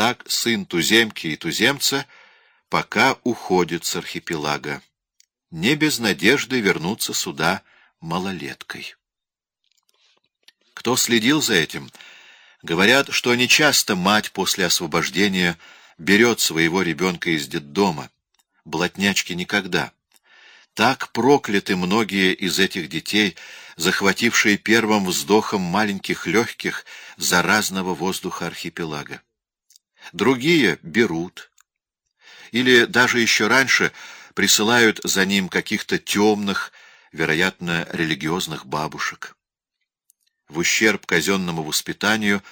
Так сын туземки и туземца пока уходит с архипелага, не без надежды вернуться сюда малолеткой. Кто следил за этим, говорят, что нечасто мать после освобождения берет своего ребенка из детдома, блатнячки никогда. Так прокляты многие из этих детей, захватившие первым вздохом маленьких легких заразного воздуха архипелага. Другие берут, или даже еще раньше присылают за ним каких-то темных, вероятно, религиозных бабушек. В ущерб казенному воспитанию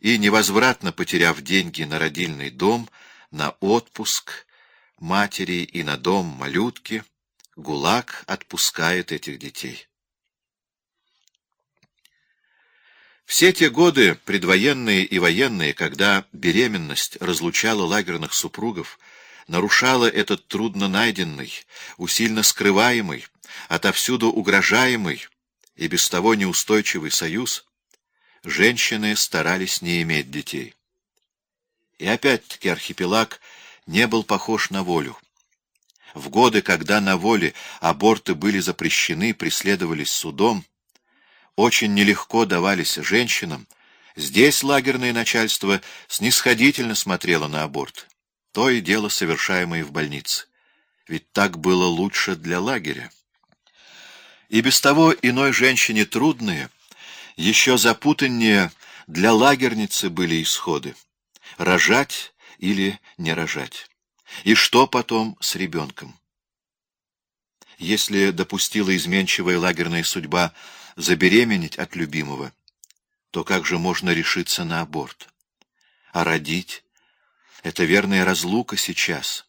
и невозвратно потеряв деньги на родильный дом, на отпуск матери и на дом малютки, ГУЛАГ отпускает этих детей. Все те годы, предвоенные и военные, когда беременность разлучала лагерных супругов, нарушала этот трудно найденный, усильно скрываемый, отовсюду угрожаемый и без того неустойчивый союз, женщины старались не иметь детей. И опять-таки архипелаг не был похож на волю. В годы, когда на воле аборты были запрещены, преследовались судом, очень нелегко давались женщинам, здесь лагерное начальство снисходительно смотрело на аборт. То и дело, совершаемое в больнице. Ведь так было лучше для лагеря. И без того иной женщине трудные, еще запутаннее для лагерницы были исходы. Рожать или не рожать. И что потом с ребенком? Если допустила изменчивая лагерная судьба забеременеть от любимого, то как же можно решиться на аборт? А родить? Это верная разлука сейчас.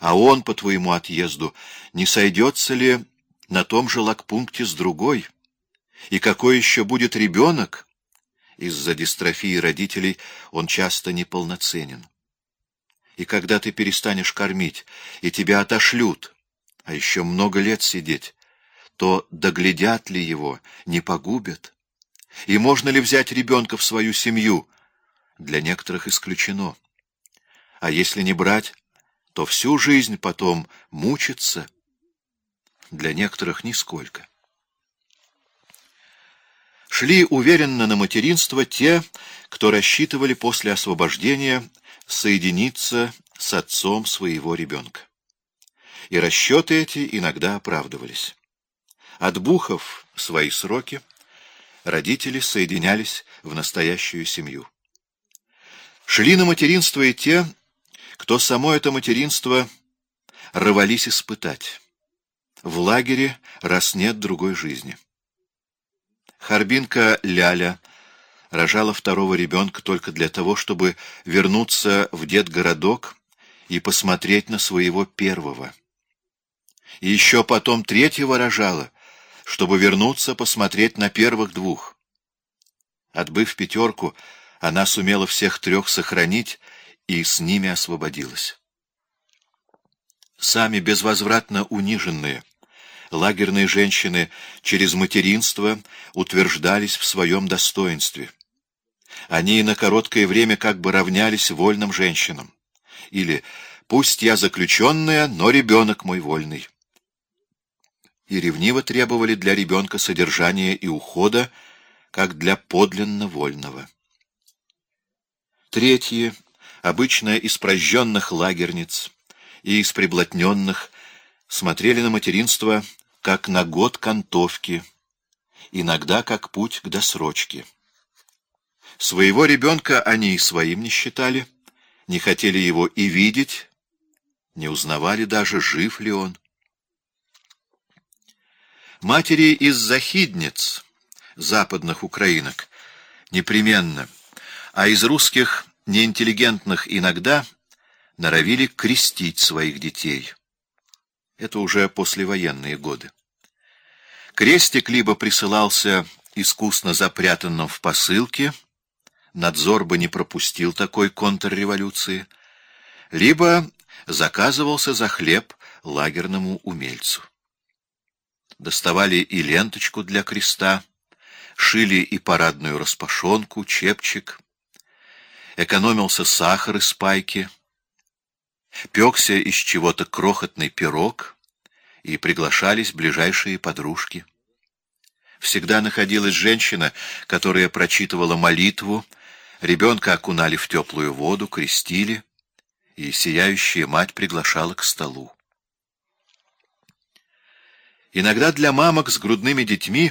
А он, по твоему отъезду, не сойдется ли на том же лагпункте с другой? И какой еще будет ребенок? Из-за дистрофии родителей он часто неполноценен. И когда ты перестанешь кормить, и тебя отошлют, а еще много лет сидеть, то доглядят ли его, не погубят? И можно ли взять ребенка в свою семью? Для некоторых исключено. А если не брать, то всю жизнь потом мучиться. Для некоторых нисколько. Шли уверенно на материнство те, кто рассчитывали после освобождения соединиться с отцом своего ребенка. И расчеты эти иногда оправдывались. Отбухав свои сроки, родители соединялись в настоящую семью. Шли на материнство и те, кто само это материнство рвались испытать. В лагере раз нет другой жизни. Харбинка Ляля рожала второго ребенка только для того, чтобы вернуться в детгородок и посмотреть на своего первого. И еще потом третьего рожала, чтобы вернуться посмотреть на первых двух. Отбыв пятерку, она сумела всех трех сохранить и с ними освободилась. Сами безвозвратно униженные, лагерные женщины через материнство утверждались в своем достоинстве. Они на короткое время как бы равнялись вольным женщинам. Или «Пусть я заключенная, но ребенок мой вольный» и ревниво требовали для ребенка содержания и ухода, как для подлинно вольного. Третьи, обычно из прожженных лагерниц и из приблотненных, смотрели на материнство как на год кантовки, иногда как путь к досрочке. Своего ребенка они и своим не считали, не хотели его и видеть, не узнавали даже, жив ли он. Матери из захидниц, западных украинок, непременно, а из русских неинтеллигентных иногда норовили крестить своих детей. Это уже послевоенные годы. Крестик либо присылался искусно запрятанным в посылке, надзор бы не пропустил такой контрреволюции, либо заказывался за хлеб лагерному умельцу доставали и ленточку для креста, шили и парадную распашонку, чепчик. экономился сахар из пайки, пекся из чего-то крохотный пирог, и приглашались ближайшие подружки. Всегда находилась женщина, которая прочитывала молитву, ребенка окунали в теплую воду, крестили, и сияющая мать приглашала к столу. Иногда для мамок с грудными детьми,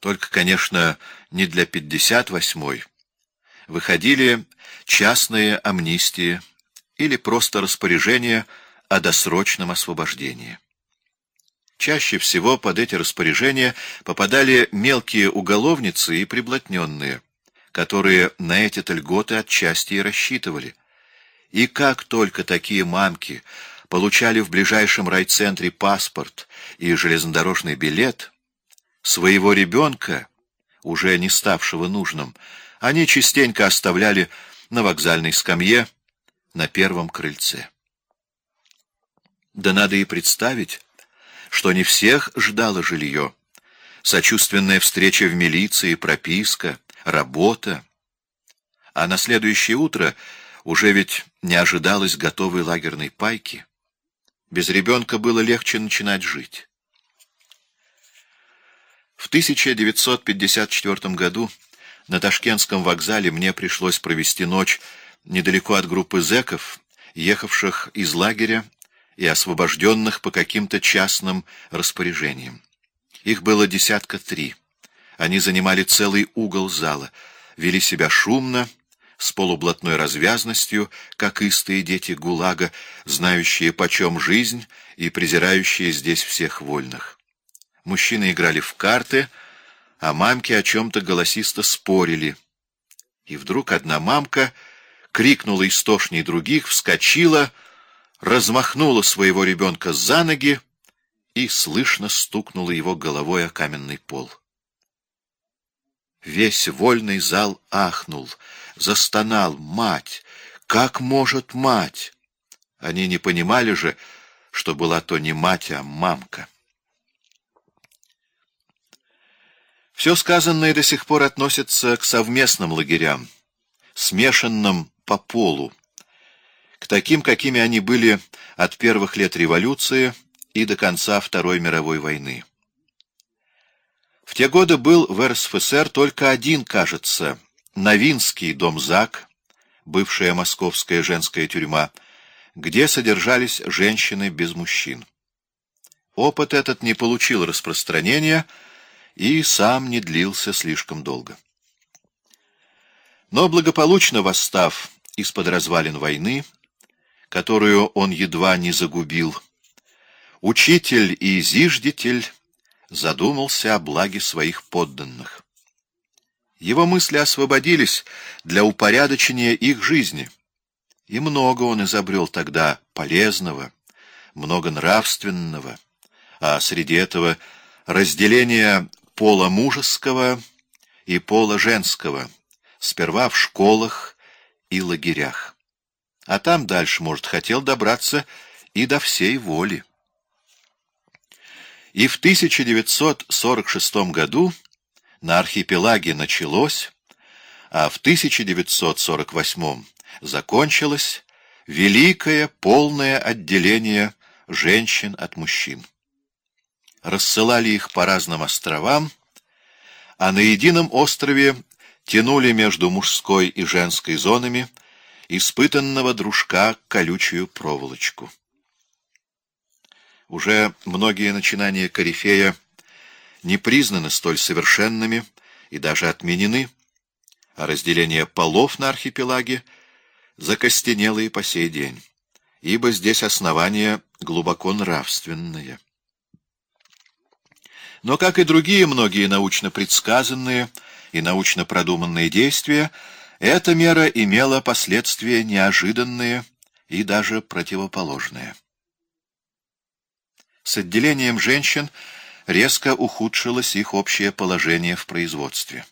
только, конечно, не для 58-й, выходили частные амнистии или просто распоряжения о досрочном освобождении. Чаще всего под эти распоряжения попадали мелкие уголовницы и приблотненные, которые на эти-то льготы отчасти и рассчитывали. И как только такие мамки получали в ближайшем райцентре паспорт и железнодорожный билет, своего ребенка, уже не ставшего нужным, они частенько оставляли на вокзальной скамье на первом крыльце. Да надо и представить, что не всех ждало жилье. Сочувственная встреча в милиции, прописка, работа. А на следующее утро уже ведь не ожидалось готовой лагерной пайки. Без ребенка было легче начинать жить. В 1954 году на Ташкентском вокзале мне пришлось провести ночь недалеко от группы зэков, ехавших из лагеря и освобожденных по каким-то частным распоряжениям. Их было десятка три. Они занимали целый угол зала, вели себя шумно, с полублатной развязностью, как истые дети ГУЛАГа, знающие почем жизнь и презирающие здесь всех вольных. Мужчины играли в карты, а мамки о чем-то голосисто спорили. И вдруг одна мамка крикнула истошней других, вскочила, размахнула своего ребенка за ноги и слышно стукнула его головой о каменный пол. Весь вольный зал ахнул, застонал. Мать! Как может мать? Они не понимали же, что была то не мать, а мамка. Все сказанное до сих пор относится к совместным лагерям, смешанным по полу, к таким, какими они были от первых лет революции и до конца Второй мировой войны. В те годы был в РСФСР только один, кажется, Новинский дом ЗАГ, бывшая московская женская тюрьма, где содержались женщины без мужчин. Опыт этот не получил распространения и сам не длился слишком долго. Но благополучно восстав из-под развалин войны, которую он едва не загубил, учитель и зиждитель задумался о благе своих подданных. Его мысли освободились для упорядочения их жизни, и много он изобрел тогда полезного, много нравственного, а среди этого разделение пола мужеского и пола женского, сперва в школах и лагерях. А там дальше, может, хотел добраться и до всей воли. И в 1946 году на архипелаге началось, а в 1948 закончилось великое полное отделение женщин от мужчин. Рассылали их по разным островам, а на едином острове тянули между мужской и женской зонами испытанного дружка колючую проволочку. Уже многие начинания Корифея не признаны столь совершенными и даже отменены, а разделение полов на архипелаге закостенело и по сей день, ибо здесь основания глубоко нравственные. Но, как и другие многие научно предсказанные и научно продуманные действия, эта мера имела последствия неожиданные и даже противоположные. С отделением женщин резко ухудшилось их общее положение в производстве.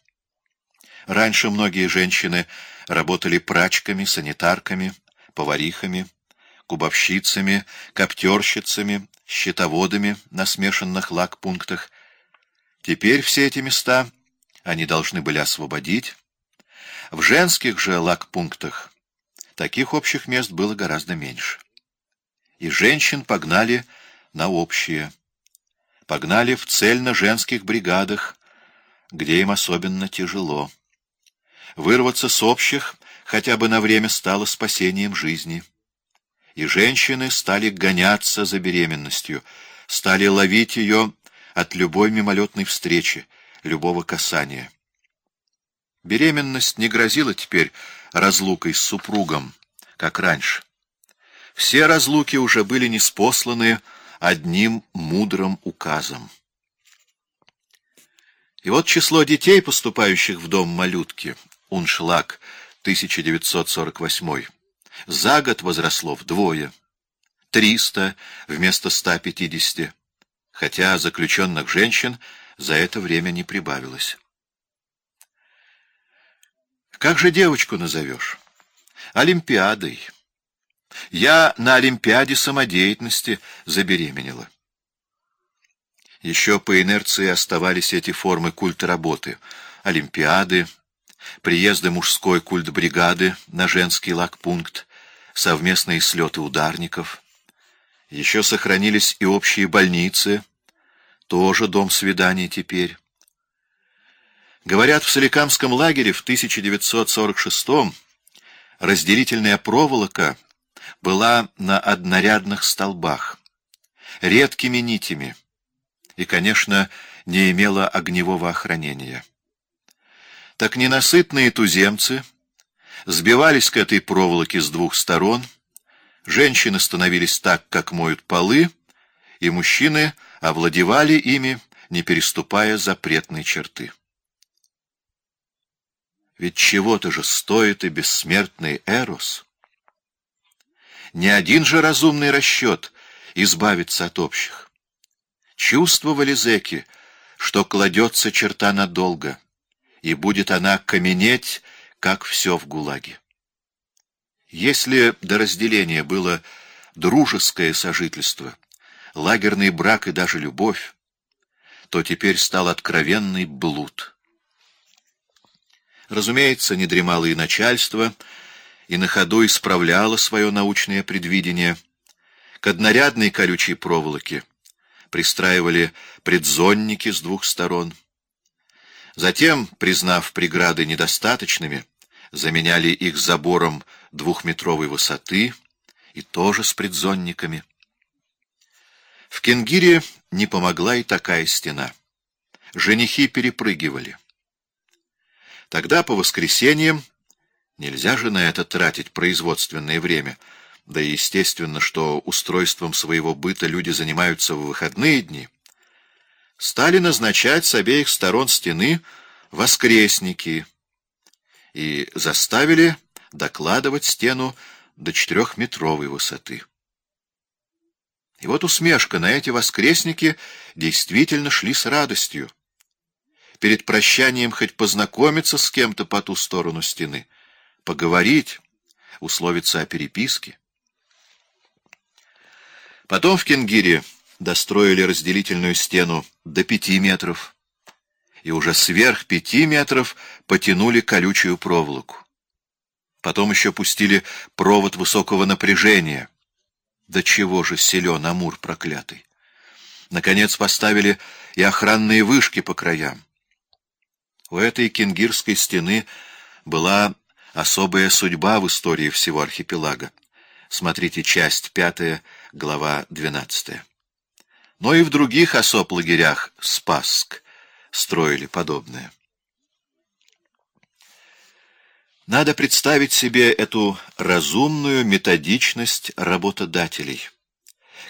Раньше многие женщины работали прачками, санитарками, поварихами, кубовщицами, коптерщицами, счетоводами на смешанных лагпунктах. Теперь все эти места они должны были освободить, В женских же лагпунктах таких общих мест было гораздо меньше. И женщин погнали на общие. Погнали в цельно-женских бригадах, где им особенно тяжело. Вырваться с общих хотя бы на время стало спасением жизни. И женщины стали гоняться за беременностью, стали ловить ее от любой мимолетной встречи, любого касания. Беременность не грозила теперь разлукой с супругом, как раньше. Все разлуки уже были неспосланы одним мудрым указом. И вот число детей, поступающих в дом малютки, Уншлаг, 1948, за год возросло вдвое. 300 вместо 150, хотя заключенных женщин за это время не прибавилось. Как же девочку назовешь? Олимпиадой. Я на Олимпиаде самодеятельности забеременела. Еще по инерции оставались эти формы культа работы. Олимпиады, приезды мужской культ-бригады на женский лагпункт, совместные слеты ударников. Еще сохранились и общие больницы, тоже дом свиданий теперь. Говорят, в Соликамском лагере в 1946-м разделительная проволока была на однорядных столбах, редкими нитями, и, конечно, не имела огневого охранения. Так ненасытные туземцы сбивались к этой проволоке с двух сторон, женщины становились так, как моют полы, и мужчины овладевали ими, не переступая запретной черты. Ведь чего-то же стоит и бессмертный Эрос. Ни один же разумный расчет избавиться от общих. Чувствовали зэки, что кладется черта надолго, и будет она каменеть, как все в ГУЛАГе. Если до разделения было дружеское сожительство, лагерный брак и даже любовь, то теперь стал откровенный блуд. Разумеется, не дремало и начальство, и на ходу исправляло свое научное предвидение. К однорядной колючей проволоке пристраивали предзонники с двух сторон. Затем, признав преграды недостаточными, заменяли их забором двухметровой высоты и тоже с предзонниками. В Кенгире не помогла и такая стена. Женихи перепрыгивали. Тогда по воскресеньям нельзя же на это тратить производственное время — да и естественно, что устройством своего быта люди занимаются в выходные дни, стали назначать с обеих сторон стены воскресники и заставили докладывать стену до четырехметровой высоты. И вот усмешка на эти воскресники действительно шли с радостью. Перед прощанием хоть познакомиться с кем-то по ту сторону стены, поговорить, условиться о переписке. Потом в Кенгире достроили разделительную стену до пяти метров, и уже сверх пяти метров потянули колючую проволоку. Потом еще пустили провод высокого напряжения. До чего же силен Амур проклятый! Наконец поставили и охранные вышки по краям. У этой кенгирской стены была особая судьба в истории всего архипелага. Смотрите часть пятая, глава двенадцатая. Но и в других особ лагерях Спасск строили подобное. Надо представить себе эту разумную методичность работодателей,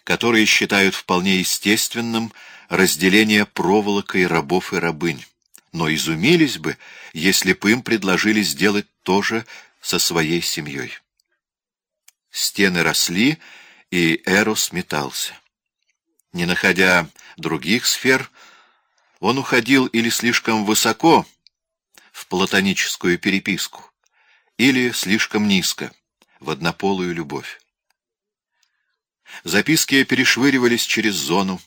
которые считают вполне естественным разделение проволокой рабов и рабынь, но изумились бы, если бы им предложили сделать то же со своей семьей. Стены росли, и Эрос метался. Не находя других сфер, он уходил или слишком высоко в платоническую переписку, или слишком низко в однополую любовь. Записки перешвыривались через зону,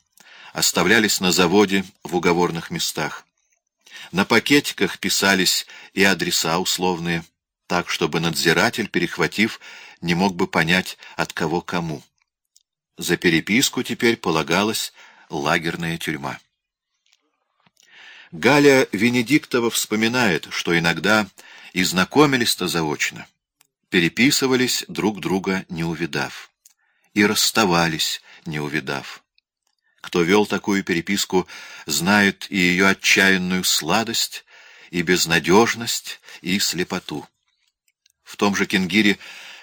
оставлялись на заводе в уговорных местах. На пакетиках писались и адреса условные, так, чтобы надзиратель, перехватив, не мог бы понять, от кого кому. За переписку теперь полагалась лагерная тюрьма. Галя Венедиктова вспоминает, что иногда и знакомились-то заочно, переписывались друг друга не увидав, и расставались не увидав. Кто вел такую переписку, знает и ее отчаянную сладость, и безнадежность, и слепоту. В том же Кенгире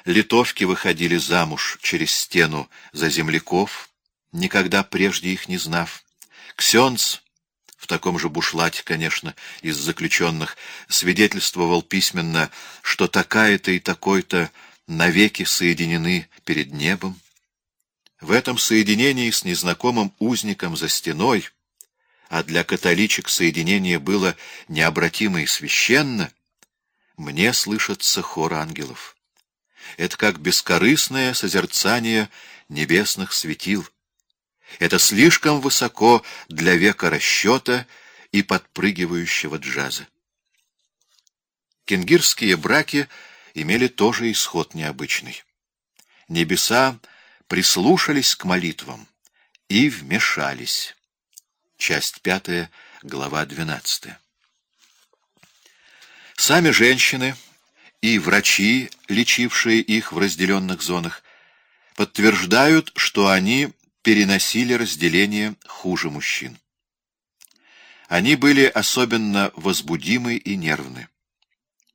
литовки выходили замуж через стену за земляков, никогда прежде их не знав. Ксенц, в таком же бушлате, конечно, из заключенных, свидетельствовал письменно, что такая-то и такой-то навеки соединены перед небом. В этом соединении с незнакомым узником за стеной, а для католичек соединение было необратимо и священно, мне слышится хор ангелов. Это как бескорыстное созерцание небесных светил. Это слишком высоко для века расчета и подпрыгивающего джаза. Кенгирские браки имели тоже исход необычный. Небеса прислушались к молитвам и вмешались. Часть пятая, глава двенадцатая. Сами женщины и врачи, лечившие их в разделенных зонах, подтверждают, что они переносили разделение хуже мужчин. Они были особенно возбудимы и нервны.